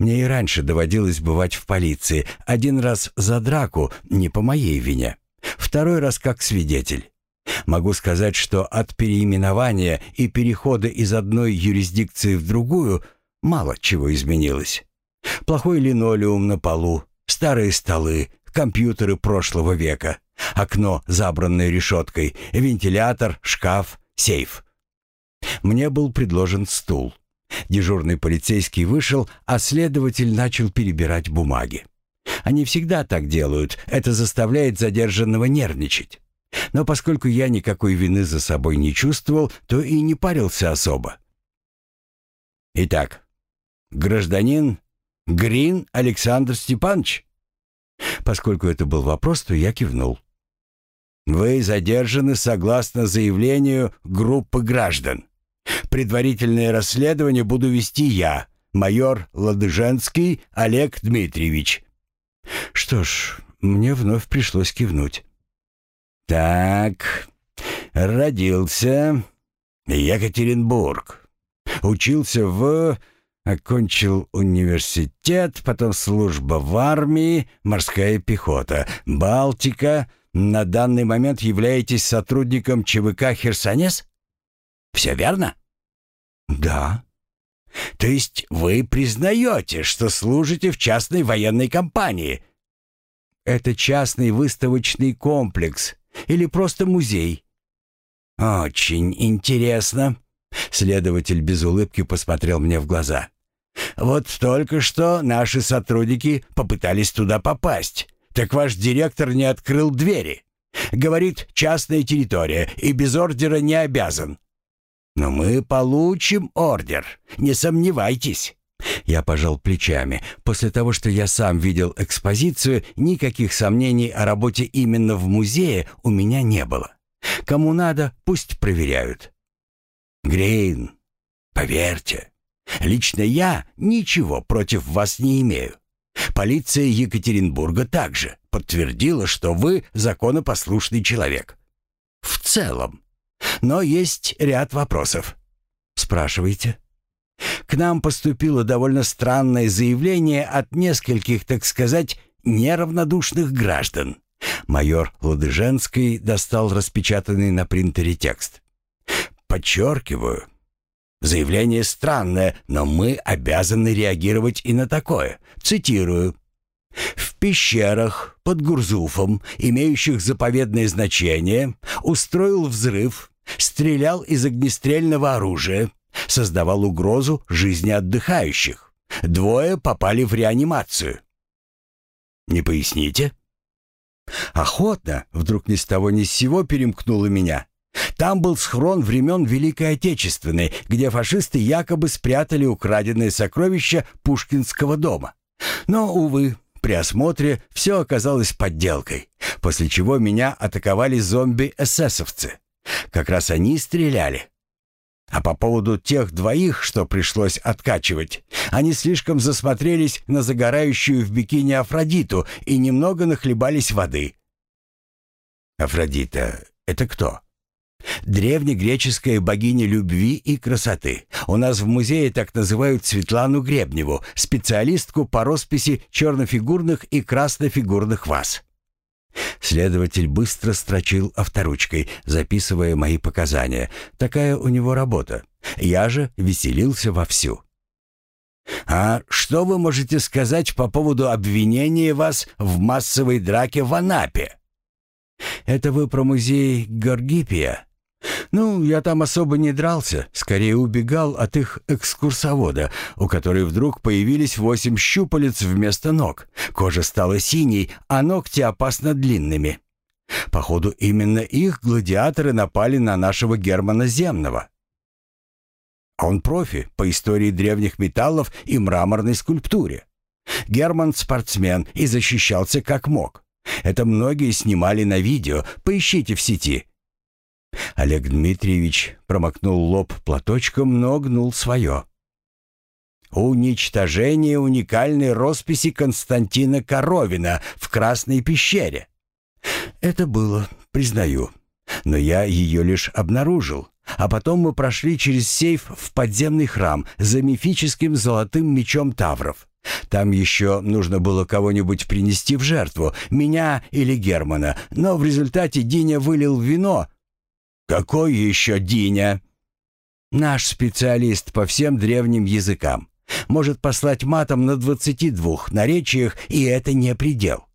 Мне и раньше доводилось бывать в полиции. Один раз за драку, не по моей вине. Второй раз как свидетель. Могу сказать, что от переименования и перехода из одной юрисдикции в другую мало чего изменилось. Плохой линолеум на полу, старые столы, компьютеры прошлого века, окно, забранное решеткой, вентилятор, шкаф, сейф. Мне был предложен стул. Дежурный полицейский вышел, а следователь начал перебирать бумаги. Они всегда так делают, это заставляет задержанного нервничать. Но поскольку я никакой вины за собой не чувствовал, то и не парился особо. Итак, гражданин Грин Александр Степанович? Поскольку это был вопрос, то я кивнул. Вы задержаны согласно заявлению группы граждан. Предварительное расследование буду вести я, майор Ладыженский Олег Дмитриевич. Что ж, мне вновь пришлось кивнуть. Так, родился Екатеринбург. Учился в... Окончил университет, потом служба в армии, морская пехота, Балтика. На данный момент являетесь сотрудником ЧВК «Херсонес»? Все верно? Да. То есть вы признаете, что служите в частной военной компании? Это частный выставочный комплекс или просто музей? Очень интересно. Следователь без улыбки посмотрел мне в глаза. Вот только что наши сотрудники попытались туда попасть. Так ваш директор не открыл двери. Говорит, частная территория и без ордера не обязан. Но мы получим ордер, не сомневайтесь. Я пожал плечами. После того, что я сам видел экспозицию, никаких сомнений о работе именно в музее у меня не было. Кому надо, пусть проверяют. Грейн, поверьте, лично я ничего против вас не имею. Полиция Екатеринбурга также подтвердила, что вы законопослушный человек. В целом. Но есть ряд вопросов. Спрашивайте. К нам поступило довольно странное заявление от нескольких, так сказать, неравнодушных граждан. Майор Ладыженский достал распечатанный на принтере текст. Подчеркиваю, заявление странное, но мы обязаны реагировать и на такое. Цитирую. В пещерах под Гурзуфом, имеющих заповедное значение, устроил взрыв, стрелял из огнестрельного оружия, создавал угрозу жизни отдыхающих. Двое попали в реанимацию. Не поясните? Охотно, вдруг ни с того ни с сего перемкнуло меня. Там был схрон времен Великой Отечественной, где фашисты якобы спрятали украденные сокровища Пушкинского дома. Но, увы, при осмотре все оказалось подделкой, после чего меня атаковали зомби-эсэсовцы. Как раз они стреляли. А по поводу тех двоих, что пришлось откачивать, они слишком засмотрелись на загорающую в бикини Афродиту и немного нахлебались воды. Афродита — это кто? Древнегреческая богиня любви и красоты. У нас в музее так называют Светлану Гребневу, специалистку по росписи чернофигурных и краснофигурных ваз. Следователь быстро строчил авторучкой, записывая мои показания. Такая у него работа. Я же веселился вовсю. «А что вы можете сказать по поводу обвинения вас в массовой драке в Анапе?» «Это вы про музей Горгипия?» «Ну, я там особо не дрался, скорее убегал от их экскурсовода, у которой вдруг появились восемь щупалец вместо ног. Кожа стала синей, а ногти опасно длинными. Походу, именно их гладиаторы напали на нашего Германа Земного. Он профи по истории древних металлов и мраморной скульптуре. Герман спортсмен и защищался как мог. Это многие снимали на видео, поищите в сети. Олег Дмитриевич промокнул лоб платочком, но гнул свое. «Уничтожение уникальной росписи Константина Коровина в Красной пещере». «Это было, признаю. Но я ее лишь обнаружил, а потом мы прошли через сейф в подземный храм за мифическим золотым мечом Тавров. Там еще нужно было кого-нибудь принести в жертву, меня или Германа, но в результате Диня вылил вино. «Какой еще Диня?» «Наш специалист по всем древним языкам. Может послать матом на двадцати двух наречиях, и это не предел.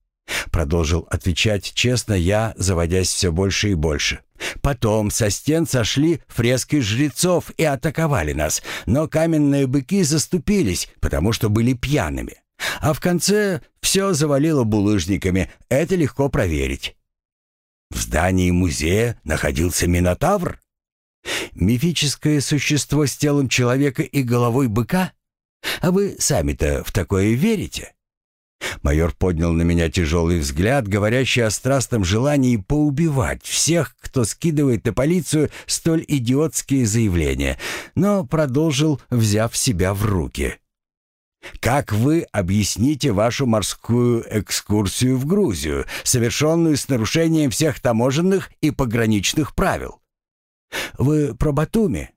Продолжил отвечать честно я, заводясь все больше и больше. Потом со стен сошли фрески жрецов и атаковали нас, но каменные быки заступились, потому что были пьяными. А в конце все завалило булыжниками, это легко проверить. В здании музея находился Минотавр? Мифическое существо с телом человека и головой быка? А вы сами-то в такое верите? Майор поднял на меня тяжелый взгляд, говорящий о страстном желании поубивать всех, кто скидывает на полицию столь идиотские заявления, но продолжил, взяв себя в руки. «Как вы объясните вашу морскую экскурсию в Грузию, совершенную с нарушением всех таможенных и пограничных правил?» «Вы про Батуми?»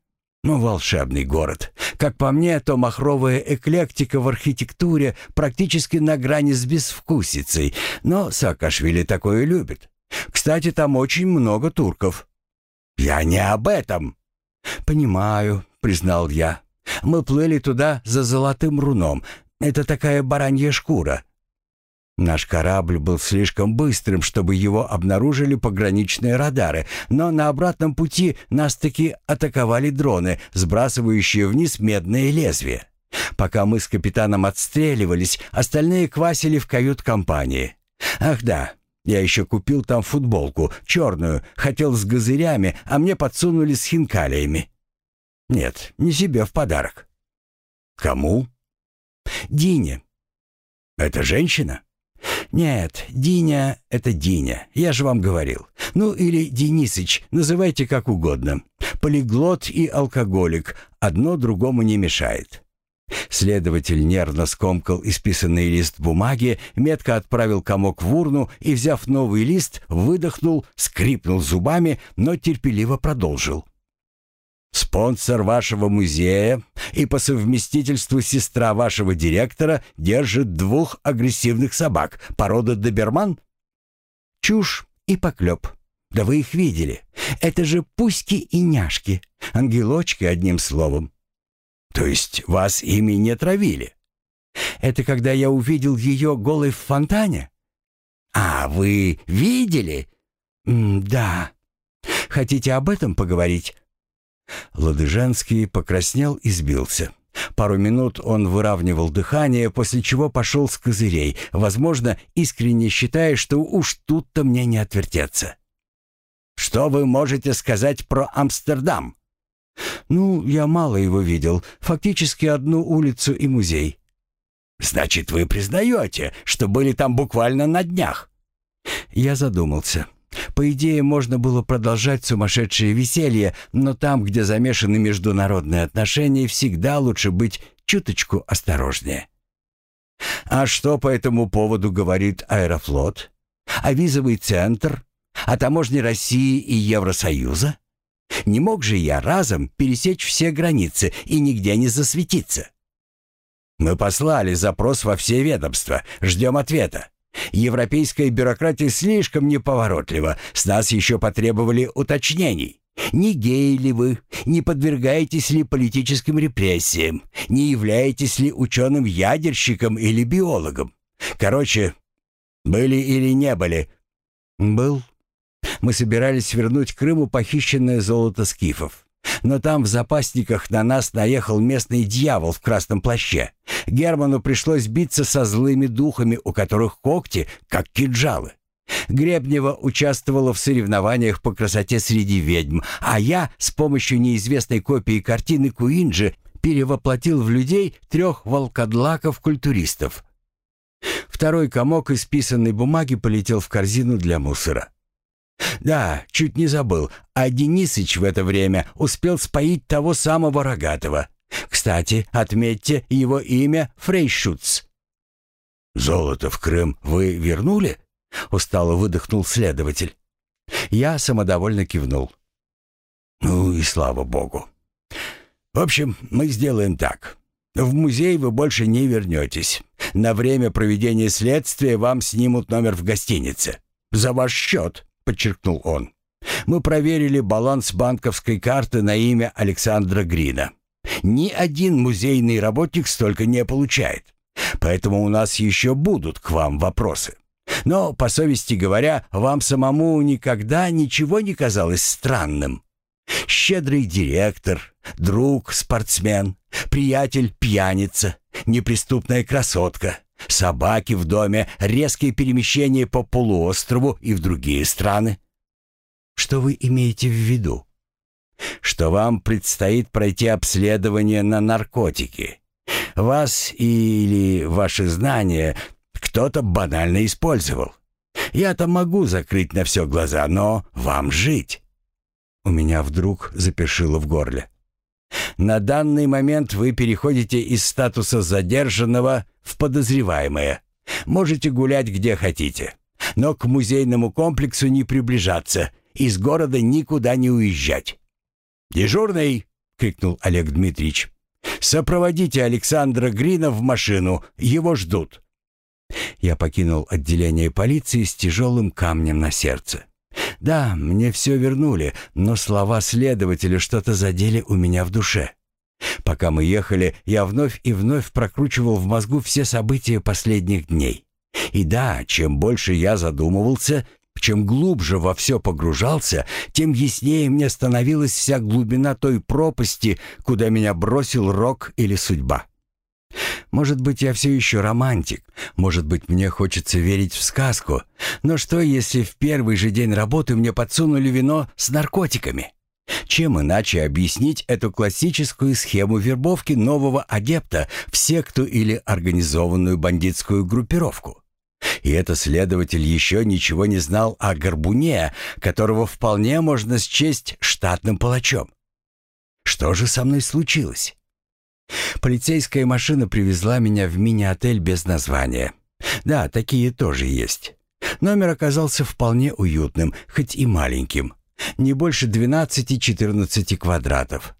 Ну, волшебный город. Как по мне, то махровая эклектика в архитектуре практически на грани с безвкусицей, но Саакашвили такое любит. Кстати, там очень много турков. Я не об этом. Понимаю, признал я. Мы плыли туда за золотым руном. Это такая баранья шкура. Наш корабль был слишком быстрым, чтобы его обнаружили пограничные радары, но на обратном пути нас таки атаковали дроны, сбрасывающие вниз медные лезвия. Пока мы с капитаном отстреливались, остальные квасили в кают-компании. Ах да, я еще купил там футболку, черную, хотел с газырями, а мне подсунули с хинкалиями. Нет, не себе в подарок. Кому? Дине. Это женщина? «Нет, Диня — это Диня, я же вам говорил. Ну или Денисыч, называйте как угодно. Полиглот и алкоголик, одно другому не мешает». Следователь нервно скомкал исписанный лист бумаги, метко отправил комок в урну и, взяв новый лист, выдохнул, скрипнул зубами, но терпеливо продолжил. Спонсор вашего музея и по совместительству сестра вашего директора держит двух агрессивных собак породы доберман? Чушь и поклеп. Да вы их видели. Это же пуськи и няшки. Ангелочки, одним словом. То есть вас ими не травили? Это когда я увидел ее голой в фонтане? А, вы видели? М да. Хотите об этом поговорить? Ладыжанский покраснел и сбился. Пару минут он выравнивал дыхание, после чего пошел с козырей, возможно, искренне считая, что уж тут-то мне не отвертеться. «Что вы можете сказать про Амстердам?» «Ну, я мало его видел. Фактически одну улицу и музей». «Значит, вы признаете, что были там буквально на днях?» Я задумался. По идее, можно было продолжать сумасшедшее веселье, но там, где замешаны международные отношения, всегда лучше быть чуточку осторожнее. А что по этому поводу говорит Аэрофлот? А визовый центр? А таможни России и Евросоюза? Не мог же я разом пересечь все границы и нигде не засветиться? Мы послали запрос во все ведомства, ждем ответа. Европейская бюрократия слишком неповоротлива. С нас еще потребовали уточнений. Не геи ли вы? Не подвергаетесь ли политическим репрессиям? Не являетесь ли ученым-ядерщиком или биологом? Короче, были или не были? Был. Мы собирались вернуть Крыму похищенное золото скифов. Но там в запасниках на нас наехал местный дьявол в красном плаще. Герману пришлось биться со злыми духами, у которых когти, как кинжалы. Гребнева участвовала в соревнованиях по красоте среди ведьм, а я с помощью неизвестной копии картины Куинджи перевоплотил в людей трех волкодлаков-культуристов. Второй комок исписанной бумаги полетел в корзину для мусора. Да, чуть не забыл, а Денисыч в это время успел споить того самого Рогатого. Кстати, отметьте его имя Фрейшутц. «Золото в Крым вы вернули?» — устало выдохнул следователь. Я самодовольно кивнул. Ну и слава богу. В общем, мы сделаем так. В музей вы больше не вернетесь. На время проведения следствия вам снимут номер в гостинице. За ваш счет, подчеркнул он. Мы проверили баланс банковской карты на имя Александра Грина. Ни один музейный работник столько не получает. Поэтому у нас еще будут к вам вопросы. Но, по совести говоря, вам самому никогда ничего не казалось странным. Щедрый директор, друг, спортсмен, приятель, пьяница, неприступная красотка, собаки в доме, резкие перемещения по полуострову и в другие страны. Что вы имеете в виду? Что вам предстоит пройти обследование на наркотики. Вас или ваши знания кто-то банально использовал. Я-то могу закрыть на все глаза, но вам жить. У меня вдруг запершило в горле. На данный момент вы переходите из статуса задержанного в подозреваемое. Можете гулять где хотите, но к музейному комплексу не приближаться, из города никуда не уезжать. «Дежурный!» — крикнул Олег Дмитриевич. «Сопроводите Александра Грина в машину, его ждут». Я покинул отделение полиции с тяжелым камнем на сердце. Да, мне все вернули, но слова следователя что-то задели у меня в душе. Пока мы ехали, я вновь и вновь прокручивал в мозгу все события последних дней. И да, чем больше я задумывался, чем глубже во все погружался, тем яснее мне становилась вся глубина той пропасти, куда меня бросил рок или судьба. Может быть, я все еще романтик, может быть, мне хочется верить в сказку, но что, если в первый же день работы мне подсунули вино с наркотиками? Чем иначе объяснить эту классическую схему вербовки нового адепта в секту или организованную бандитскую группировку? И это следователь еще ничего не знал о Горбуне, которого вполне можно счесть штатным палачом. Что же со мной случилось? Полицейская машина привезла меня в мини-отель без названия. Да, такие тоже есть. Номер оказался вполне уютным, хоть и маленьким. Не больше 12-14 квадратов.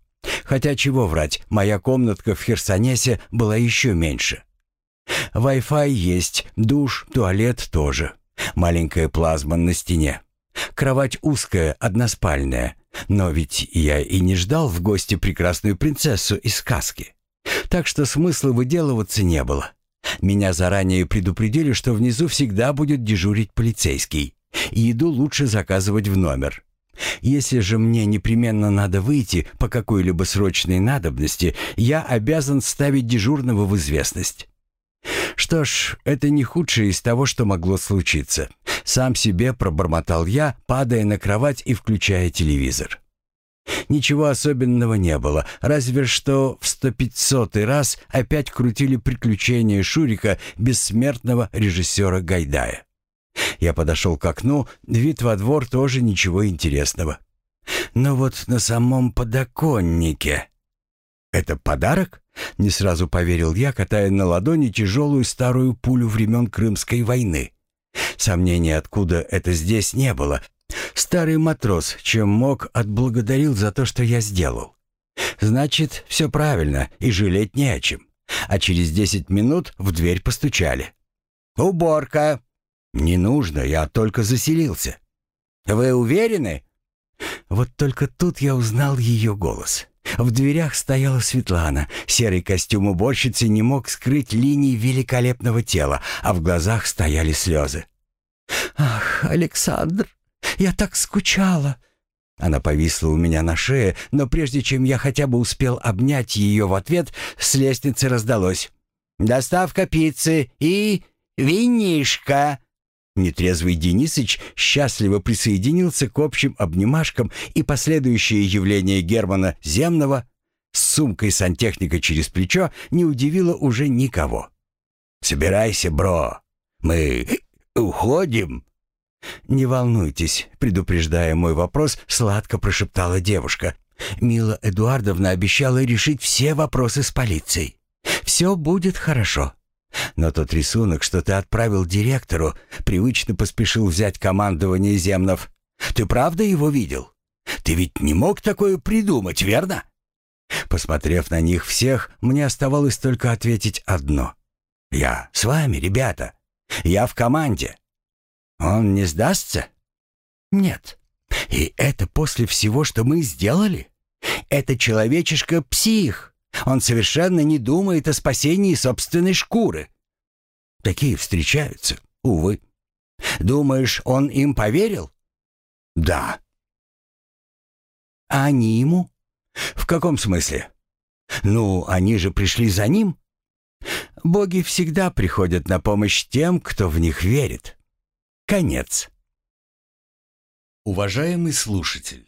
Хотя чего врать, моя комнатка в Херсонесе была еще меньше. Wi-Fi есть, душ, туалет тоже. Маленькая плазма на стене. Кровать узкая, односпальная. Но ведь я и не ждал в гости прекрасную принцессу из сказки. Так что смысла выделываться не было. Меня заранее предупредили, что внизу всегда будет дежурить полицейский. Еду лучше заказывать в номер. Если же мне непременно надо выйти по какой-либо срочной надобности, я обязан ставить дежурного в известность. Что ж, это не худшее из того, что могло случиться. Сам себе пробормотал я, падая на кровать и включая телевизор. Ничего особенного не было, разве что в сто пятьсотый раз опять крутили приключения Шурика, бессмертного режиссера Гайдая. Я подошел к окну, вид во двор тоже ничего интересного. Но вот на самом подоконнике... «Это подарок?» — не сразу поверил я, катая на ладони тяжелую старую пулю времен Крымской войны. Сомнений, откуда это здесь, не было, Старый матрос, чем мог, отблагодарил за то, что я сделал. Значит, все правильно, и жалеть не о чем. А через десять минут в дверь постучали. «Уборка!» «Не нужно, я только заселился». «Вы уверены?» Вот только тут я узнал ее голос. В дверях стояла Светлана. Серый костюм уборщицы не мог скрыть линии великолепного тела, а в глазах стояли слезы. «Ах, Александр!» Я так скучала!» Она повисла у меня на шее, но прежде чем я хотя бы успел обнять ее в ответ, с лестницы раздалось. «Доставка пиццы и... винишка!» Нетрезвый Денисыч счастливо присоединился к общим обнимашкам, и последующее явление Германа Земного с сумкой сантехника через плечо не удивило уже никого. «Собирайся, бро, мы уходим!» «Не волнуйтесь», — предупреждая мой вопрос, сладко прошептала девушка. «Мила Эдуардовна обещала решить все вопросы с полицией. Все будет хорошо». Но тот рисунок, что ты отправил директору, привычно поспешил взять командование Земнов. Ты правда его видел? Ты ведь не мог такое придумать, верно?» Посмотрев на них всех, мне оставалось только ответить одно. «Я с вами, ребята. Я в команде. Он не сдастся?» «Нет. И это после всего, что мы сделали? Это человечишка-псих. Он совершенно не думает о спасении собственной шкуры. Такие встречаются, увы. Думаешь, он им поверил? Да. А они ему? В каком смысле? Ну, они же пришли за ним. Боги всегда приходят на помощь тем, кто в них верит. Конец. Уважаемый слушатель,